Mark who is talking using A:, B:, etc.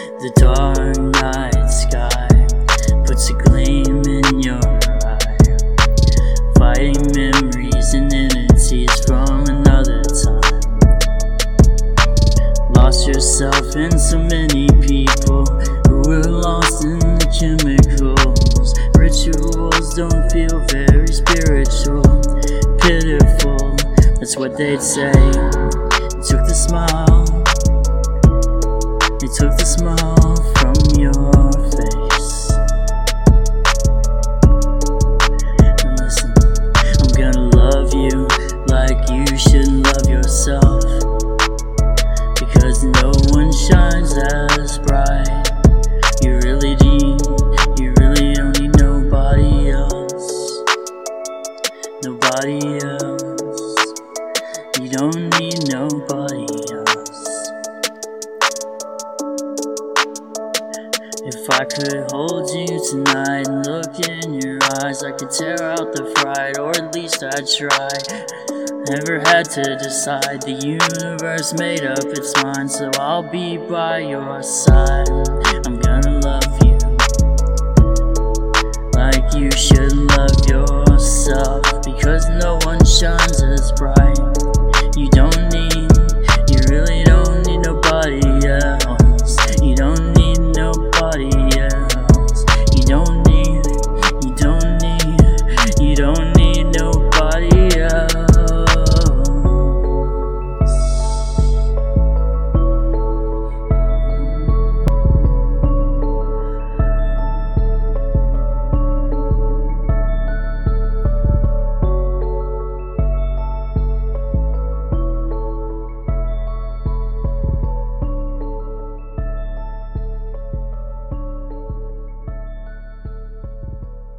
A: The dark night sky puts a gleam in your eye, fighting memories and entities from another time. Lost yourself in so many people who were lost in the chemicals. Rituals don't feel very spiritual, pitiful. That's what they'd say. Took the smile. Shines as bright. You really need, you really don't need nobody else. Nobody else. You don't need nobody else. If I could hold you tonight and look in your eyes, I could tear out the fright, or at least I'd try. Never had to decide, the universe made up its mind, so I'll be by your side. I'm gonna love you like you should love yourself, because no one shines.